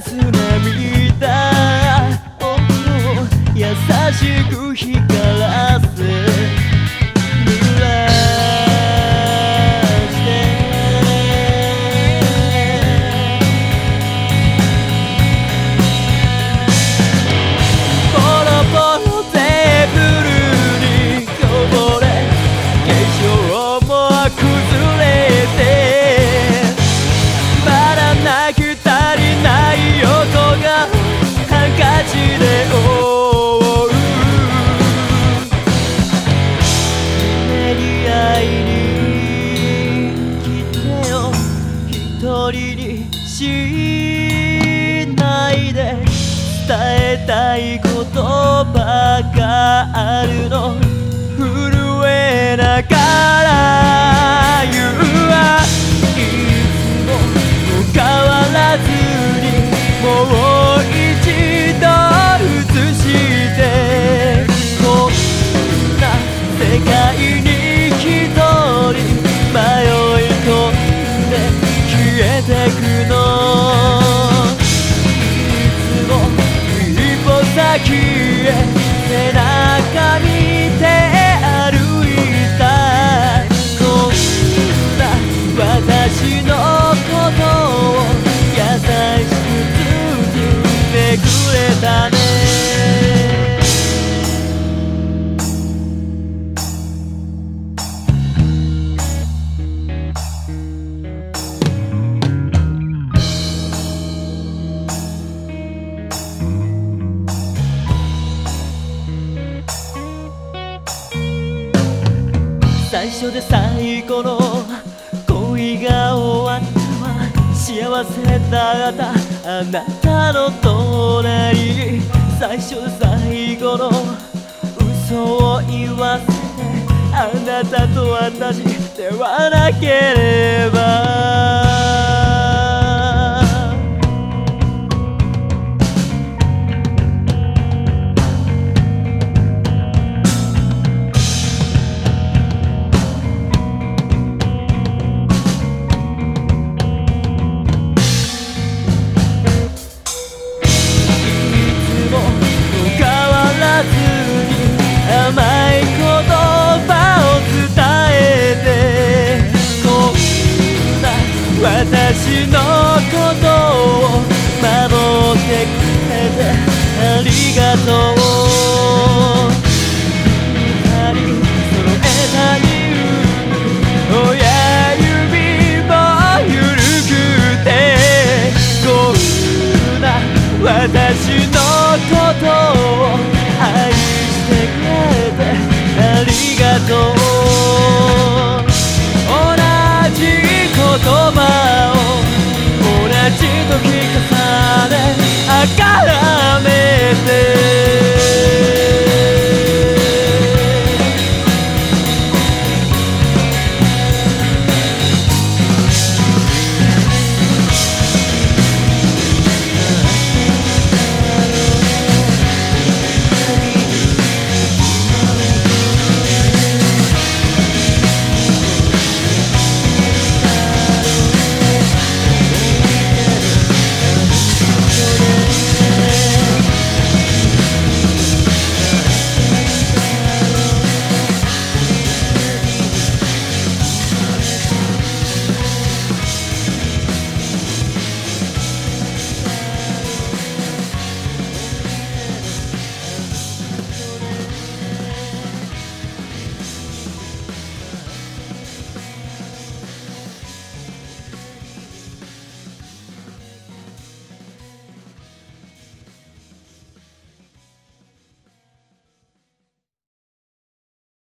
す涙を優しく光ことばかあるの。震えながら言うはいつも変わらずにもう一度映してこんな世界に一人迷い込んでえてくの。い最初で最後の恋が終わったわ幸せだったあなたの隣に最初で最後の嘘を言わせてあなたと私ではなければと